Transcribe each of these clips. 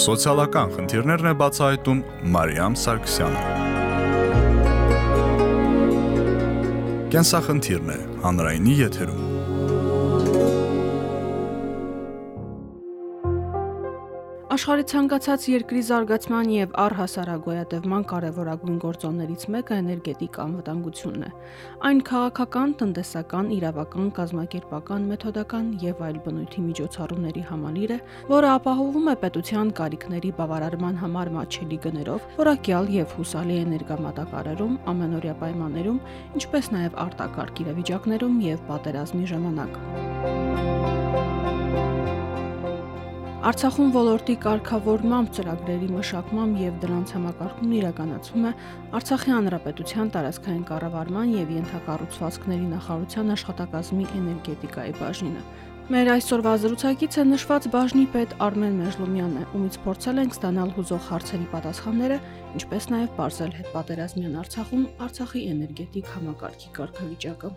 Սոցիալական խնդիրներն է բացահայտում Մարիամ Սարգսյանը։ Կենսախնդիրն է հանրայինի եթերում։ Աշխարհի ցանկացած երկրի զարգացման եւ առհասարակ գոյատևման կարևորագույն գործոններից մեկը էներգետիկ անվտանգությունն է։ Այն քաղաքական, տնտեսական, իրավական, կազմակերպական, մեթոդական եւ այլ բնույթի միջոցառումների համալիր է, որը ապահովում է պետության կարիքների բավարարման համար մատչելի գներով, որակյալ եւ հուսալի էներգամատակարարում, ամենօրյա պայմաններում, ինչպես նաեւ արտակարգ իրավիճակներում եւ պատերազմի ժամանակ։ Արցախում ոլորտի կարգավորմամբ ծրագրերի մշակմամբ եւ դրանց համակարգումն իրականացվում է Արցախի հանրապետության տարածքային կառավարման եւ ենթակառուցվածքների նախարարության աշխատակազմի էներգետիկայի բաժինը։ Մեր այսօրվա զրուցակիցը նշված բաժնի պետ Արմեն Մեժլոմյանն է, ումից փորձել ենք ստանալ հուզող հարցերի պատասխանները, ինչպես նաև բարձել հետ պատերազմյան Արցախում Արցախի էներգետիկ համակարգի կարգավիճակը։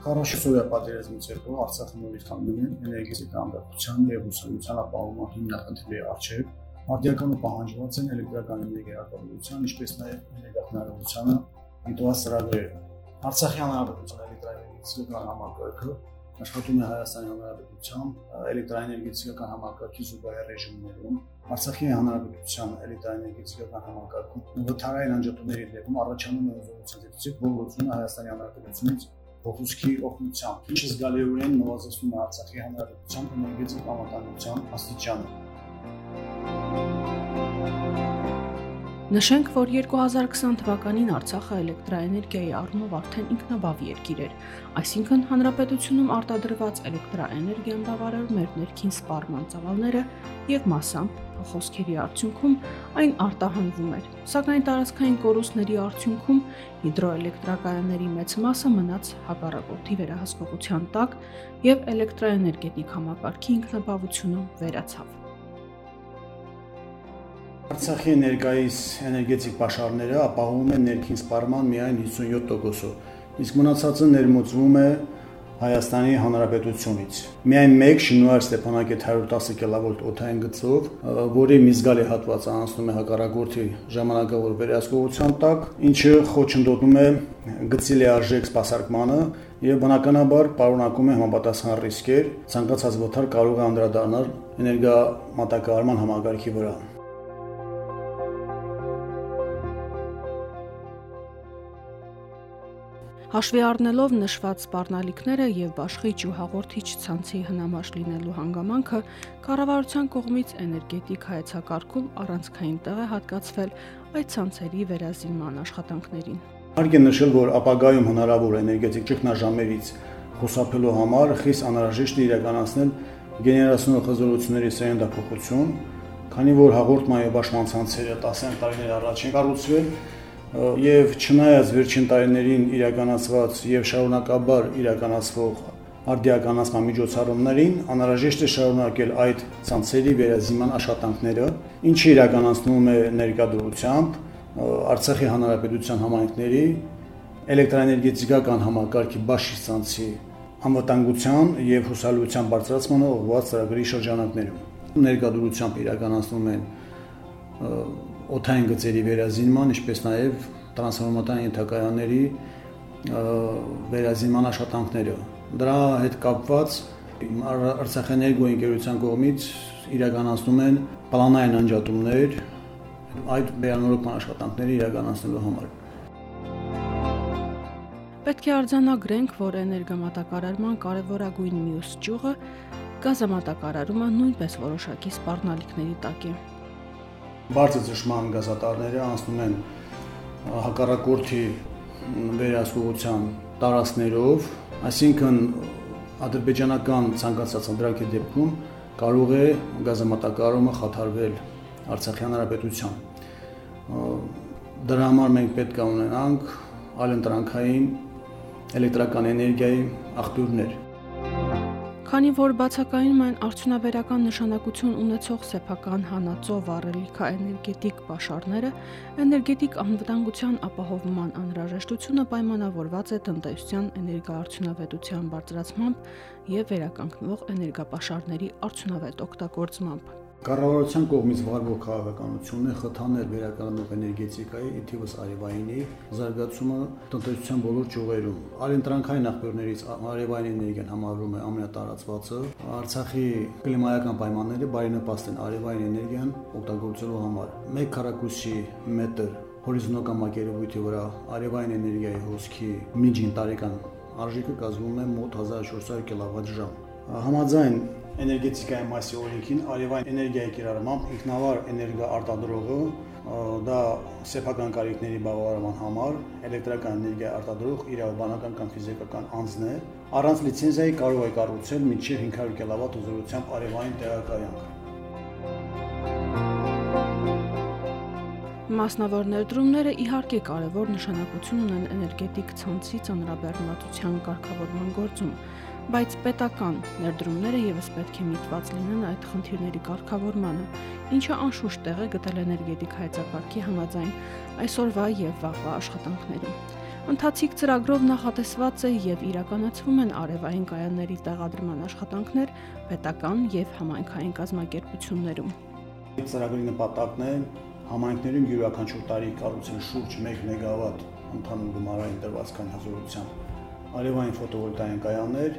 40 օրյա պատերազմից հետո Արցախը նորից կանգնում է էներգետիկ անդրադարձության եւ ուսումնության ապահովման հիմնախնդրի առջեւ։ Արդյականը պահանջված են էլեկտրական արտադրության, ինչպես նաեւ էներգախնայողությանը դիտված ծրագրերը։ Արցախի հանրապետության էլեկտրաէներգետիկական համակարգը աշխատում է Հայաստանի Հանրապետության էլեկտրաէներգետիկական համակարգի զուգահեռ ռեժիմներում, Արցախի Հանրապետության էլեկտրաէներգետիկական համակարգում վթարային անջատումների դեպքում առաջանում է ուզողության դեպքից, որ լուծումը Հայաստանի Հանրապետությունից փոխուսքի օգնությամբ, ինչը զգալիորեն նվազեցնում է Արցախի հանրապետության էներգետիկ անվտանգության աստիճանը։ Նշենք, որ 2020 թվականին Արցախը էլեկտրաէներգիայի առումով արդեն ինքնաբավ երկիր էր, այսինքն հանրապետությունում արտադրված էլեկտրաէներգիան բավարարում էր ներքին սպառման ծավալները եւ massամբ խոսքերի արդյունքում այն արտահանվում էր։ Սակայն տարածքային կորուստների արդյունքում հիդրոէլեկտրակայանների մեծ մասը մնաց հակառակորդի վերահսկողության տակ եւ էլեկտրաէներգետիկ համակարգի ինքնաբավությունը վերացավ։ Արցախի ներկայիս էներգետիկ պաշարները ապահովում են ներքին սպառման միայն 57%-ով, իսկ մնացածը ներմուծվում է Հայաստանի Հանրապետությունից։ Միայն մեկ Շինուար Ստեփանակետ 110 կիլովոլտ օթային գծով, որի մի զգալի հատվածը անցնում է հակառակորդի ժամանակավոր վերահսկողության տակ, ինչը խոչընդոտում է գծի լիարժեք սպասարկմանը եւ բնականաբար պարունակում է համապատասխան ռիսկեր, ցանկացած վթար կարող է անդրադառնալ էներգամատակարարման համակարգի վրա։ Հաշվի առնելով նշված սպառնալիքները եւ Բաշխիչ ու հաղորդիչ ցանցի հնամաշ լինելու հանգամանքը, կառավարության կողմից էներգետիկ հայեցակարգում առանցքային տեղ է հատկացվել այդ ցանցերի վերազինման աշխատանքներին։ Հարկ է նշել, որ ապագայում հնարավոր էներգետիկ ճգնաժամերից խուսափելու համար խիստ անհրաժեշտ է իրականացնել գեներացիոն խզորությունների սերնդափոխություն, քանի որ հաղորդման եւ բաշխման ցանցերը 10 տարիներ առաջ են կառուցվել եւ չնայած վերջին տարիներին իրականացված եւ շարունակաբար իրականացվող արդիականացման միջոցառումներին անհրաժեշտ է շարունակել այդ ցանցերի վերազինման աշխատանքները, ինչը իրականացնում է ներկայդրությամբ Արցախի հանրապետության համայնքների էլեկտրաէներգետիկական համակարգի բաշխի ցանցի անվտանգության եւ հուսալիության բարձրացմանը ուղղված ծրագրի շրջանակներում ներկայդրությամբ իրականացնում են օթային գծերի վերազինման, ինչպես նաև տրանսֆորմատային ենթակայանների վերազինման աշխատանքները։ Դրա հետ կապված Արցախեներգո ընկերության կողմից իրականացնում են պլանային անջատումներ այդ վերանորոգման աշխատանքները իրականացնելու համար։ Պետք է արձանագրենք, որ էներգամատակարարման կարևորագույն մյուս ճյուղը գազամատակարարումը նույնպես որոշակի սպառնալիքների տակ է բարձր ճշմարտ գազատարները անցնում են հակառակորդի վերահսկողության տարածքներով, այսինքն ադրբեջանական ցանկացած անդրակի դեպքում կարող է գազամատակարարումը խաթարվել Արցախի հանրապետության։ Դրա համար մենք պետք է ունենանք այլընտրանքային էլեկտրական էներգիայի աղբյուրներ Քանի որ բացակայում են արդյունաբերական նշանակություն ունեցող սեփական հանածո վառելիքա էներգետիկ պաշարները, էներգետիկ անվտանգության ապահովման անհրաժեշտությունը պայմանավորված է տնտեսության էներգաարդյունավետության բարձրացմամբ եւ վերականգնվող էներգապաշարների արդյունավետ օգտագործմամբ։ Կառավարության կողմից վարվող քաղաքականությունն է խթանել վերականգնող էներգետիկայի, իթիվս արևայինի զարգացումը տնտեսության բոլոր ճյուղերում։ Արենտրանքային աղբյուրներից արևային էներգիան համարվում է ամենատարածվածը։ Արցախի կլիմայական պայմանները բարենպաստ են արևային էներգիան օգտագործելու համար։ 1 քառակուսի մետր հորիզոնական մակերևույթի վրա արևային էներգիայի հոսքի միջին տարեկան արժեքը կազմում է մոտ 1400 կիլովատ-ժամ։ Համաձայն էներգետիկայի մասի օրենքին արևային էներգիայի կիրառմամբ ինքնավար էներգա արտադրողը դա սեփական կարիքների բավարարման համար էլեկտրական էներգիա արտադրող իրավաբանական կամ ֆիզիկական անձն է առանց լիցենզիայի կարող է կառուցել մինչև 500 կՎտ հզորությամբ արևային տեղակայանք Մասնավոր ներդրումները իհարկե կարևոր նշանակություն ունեն էներգետիկ ցանցի ծանրաբեռնվածության կարգավորման գործում, բայց պետական ներդրումները եւս պետք է միտված լինեն այդ խնդիրների կարգավորմանը, ինչը անշուշտ տեղ է գտել էներգետիկ հայեցակարգի համաձայն այսօրվա եւ վաղվա աշխատանքներում։ Ընթացիկ ծրագրով նախատեսված է եւ իրականացվում են արևային կայանների տեղադրման աշխատանքներ պետական եւ համայնքային կազմակերպություններում։ Ծրագրի նպատակն է համայնքներում յուրաքանչյուր տարի կառուցել շուրջ 1 մեգավատ ընդհանուր գումարային դրվածքային հզորությամբ արևային ֆոտովոլտային կայաններ,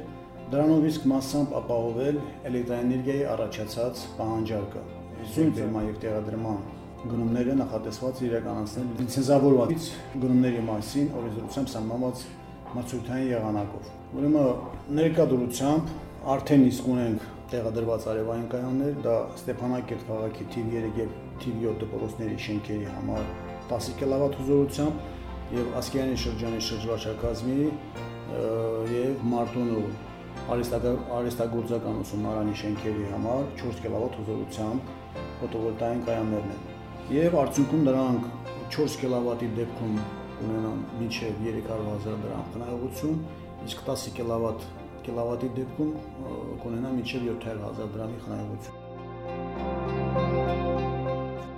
Դրանով իսկ massամբ ապահովել էլեկտրաէներգիայի առաջացած պահանջարկը։ Զույգ ֆիրմա եւ տեղադրման գնումները նախատեսված իրականացնել լիցենզավորված գնումների մասին օրենսդրությամբ սահմանված մացույթային եղանակով։ Ուրեմն ներկա դրությամբ արդեն իսկ ունենք տեղադրված արևային կայաններ, դա Ստեփանակերտ քաղաքի թիվ 3 եւ թիվ 7 դպրոցների շենքերի համար 10 կՎտ հզորությամբ եւ Ասկերանի շրջանի շրջվարչակազմի եւ Մարտունու արհեստագործական ուսումնարանի շենքերի համար 4 կՎտ հզորությամբ ֆոտովոլտային կայաններն են։ Եվ արդյունքում դրանք 4 կՎտ-ի դեպքում ունենան մինչև 300.000 դրամ խնայողություն, իսկ 10 կՎտ կիլովատի դեպքում կունենա մինչև 700.000 դրամի խնայողություն։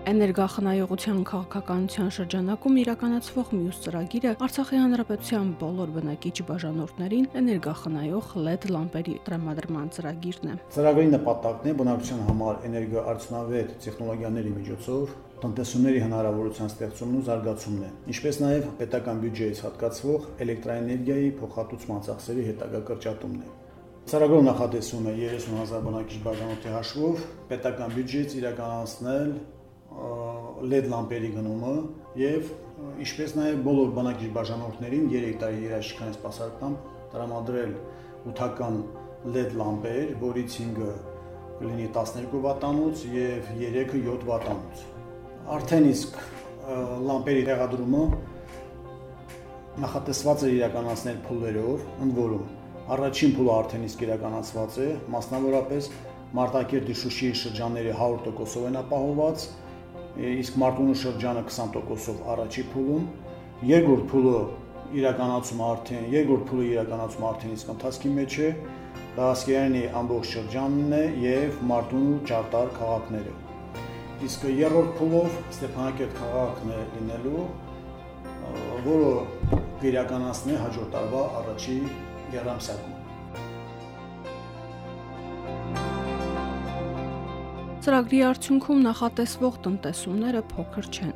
Էներգախնայողության քաղաքականության շրջանակում իրականացվող մյուս ծրագիրը Արցախի հանրապետության բոլոր բնակիչ բաժանորդներին էներգախնայող LED լամպերի տրամադրման ծրագիրն է։ Ծրագրի նպատակն է բնակչության համար էներգոարդյունավետ տեխնոլոգիաների միջոցով տնտեսությունների հնարավորության ստեղծումն ու զարգացումն է, ինչպես նաև պետական բյուջեից հատկացվող էլեկտրաէներգիայի փոխհատուցման ծախսերի հետագա կրճատումն է։ Ծրագրով նախատեսվում է 30000 բնակիչ բաժանորդի հաշվով պետական բյուջեից իրականացնել LED լամպերի գնումը եւ ինչպես նաեւ բոլոր բանակի բաժանորդներին 3 տարի երաշխիքային սպասարկությամբ տրամադրել ութական LED լամպեր, որից 5-ը կլինի 12 վատանոց եւ 3-ը 7 վատանոց։ Արդեն իսկ լամպերի տեղադրումը նախատեսված է իրականացնել փուլերով, ընդ որում առաջին փուլը արդեն իսկ իրականացված է, մասնավորապես Մարտակերտի Շուշիի շրջանների 100%-ով են ապահովված, իսկ Մարտունու շրջանը 20%-ով առաջի փուլում, երկրորդ փուլը իրականացում արդեն, երկրորդ փուլը իրականացում արդեն իսկ ընթացքի մեջ է, դա Ասկերանի ամբողջ շրջանն է եւ Մարտունու ճարտար քաղաքները։ Իսկ երրորդ փուլով Ստեփանակերտ քաղաքն է լինելու, որը կիրականացնի հաջորդ տարվա առաջի երամսյակում։ Ծրագրի արդյունքում նախատեսվող տնտեսումները փոքր չեն։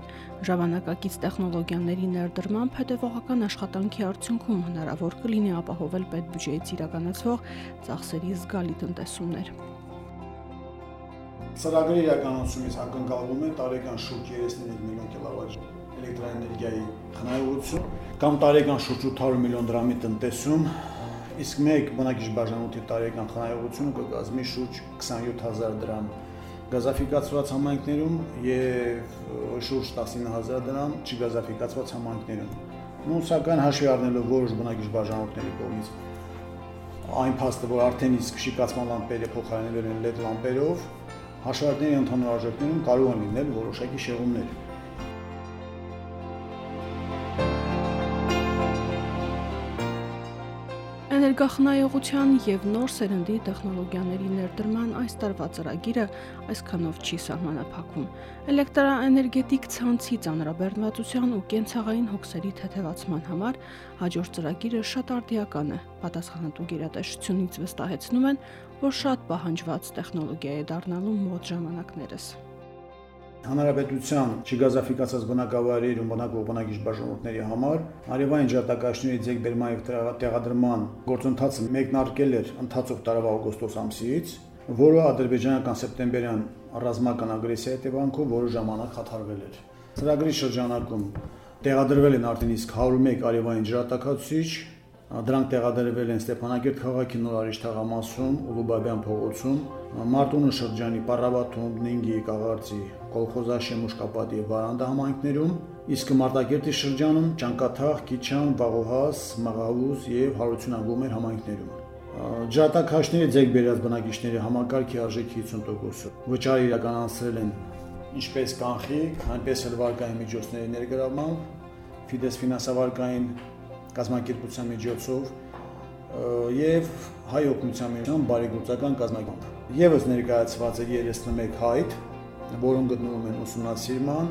Ժամանակակից տեխնոլոգիաների ներդրմամբ հետևողական աշխատանքի արդյունքում հնարավոր կլինի ապահովել պետբյուջեից իրականացվող ծախսերի զգալի տնտեսումներ։ Ծրագրի իրականացումից ակնկալվում է տարեկան շուրջ 35 միլիոն կիլովատ էլեկտրաէներգիայի խնայողություն կամ տարեկան շուրջ 800 միլիոն դրամի տնտեսում, իսկ մեկ բնակիչ բաժանորդի տարեկան խնայողությունը կկազմի շուրջ 27000 դրամ գազաֆիկացված համայնքներում եւ շուրջ 19000 դրամ չգազաֆիկացված համայնքներում։ Նույն սակայն հաշվի առնելով որոշ բնակիչ բաժանորդների կողմից այն փաստը, որ արդեն իսկ շիկացման լամպերը փոխարինվել են LED լամպերով, հաշվարկների ընդհանուր արժեքներում կարող են լինել որոշակի շեղումներ։ Էներգախնայողության եւ նոր սերնդի տեխնոլոգիաների ներդրման այս տարվա ծրագիրը այսքանով չի սահմանափակվում։ Էլեկտրաէներգետիկ ցանցի ծանրաբեռնվածության ու կենցաղային հոգսերի թեթևացման համար հաջորդ ծրագիրը շատ արդիական է, պատասխանատու գերատեսչությունից վստահեցնում են որ շատ պահանջված տեխնոլոգիա է դառնալու մոտ ժամանակներս։ Հանրապետության չգազաֆիկացած բնակավայրերի ու բնակող բնակիչ բաժանորդների համար արևային ջատակաշների ձեգբերման եւ տեղադրման գործընթացը մեկնարկել էր ընթացող տարվա օգոստոս ամսից, որը ադրբեջանական սեպտեմբերյան ռազմական ագրեսիայի հետևանքով որը ժամանակ խաթարվել էր։ Ծրագրի շրջանակում տեղադրվել են արդեն իսկ 101 արևային ջրատակացուցիչ, Դրանք տեղադրվել են Ստեփանակերտ քաղաքի Նորարիչ թաղամասում, Ուլուբաբյան փողոցում, Մարտունու շրջանի Պարավաթում, Նինգի, Կաղարծի, Կոլխոզաշեմ, Մուշկապատի եւ Վարանդա համայնքներում, իսկ Մարտակերտի շրջանում Ճանկաթաղ, Կիչան, Բաղոհաս, Մաղավուզ եւ Հարություն անգոմեր համայնքներում։ Ջրատաքաշների ձեկ բերած բնակիչների համակարգի արժեքի 50%-ը վճարը իրականացրել են ինչպես կանխիկ, այնպես էլ վարկային միջոցների ներգրավմամբ, Ֆիդես ֆինանսավարկային կազմակերպության միջոցով եւ հայ օգնության միության բարեգործական կազմակերպ։ Եվս ներկայացված է 31 հայտ, որոնք գտնվում են ուսումնասիրման,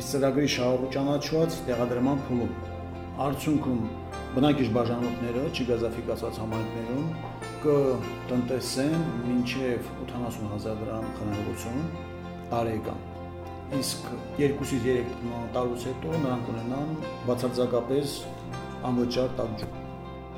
իսկ ծրագրի շահառու ճանաչված տեղադրման փուլում։ Արդյունքում բնակիչ բաժանորդները չգազաֆիկացված համայնքներում կտնտեսեն մինչև 80000 դրամ խնայողություն տարեկան իսկ 2-ից 3 տարուց հետո նրանք ունենան բացարձակապես անվճար տանջում։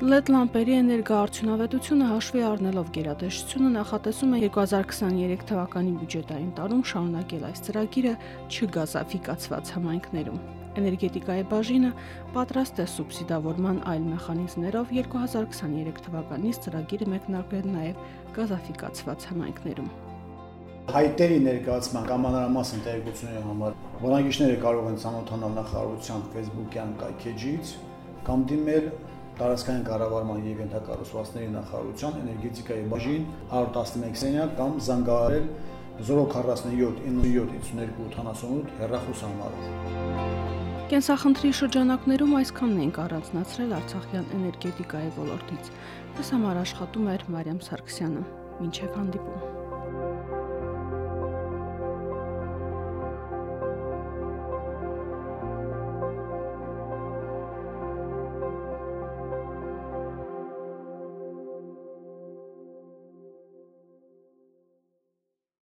LED լամպերի էներգոարդյունավետությունը հաշվի առնելով գերատեսչությունը նախատեսում է 2023 թվականի բյուջետային տարում շարունակել այս ծրագիրը չգազաֆիկացված համայնքներում։ Էներգետիկայի բաժինը պատրաստ է սուբսիդավորման այլ մեխանիզմներով 2023 թվականից ծրագիրը մեկնարկել նաև գազաֆիկացված համայնքներում հայտերի ներկայացման կամ անհրամասն տեղեկությունների համար բնակիչները կարող են ցանոթանալ նախարարության Facebook-յան կայքեջից կամ դիմել տարածքային կառավարման եւ ենթակառուցվածքների նախարարության էներգետիկայի բաժին 111 սենյակ կամ զանգահարել 047 97 52 հեռախոսահամարով։ Կենսախնդրի շրջանակներում այսքանն ենք առանձնացրել Արցախյան էներգետիկայի ոլորտից։ Դες համար աշխատում էր Մարիամ Սարգսյանը։ Մինչև հանդիպում։